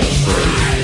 This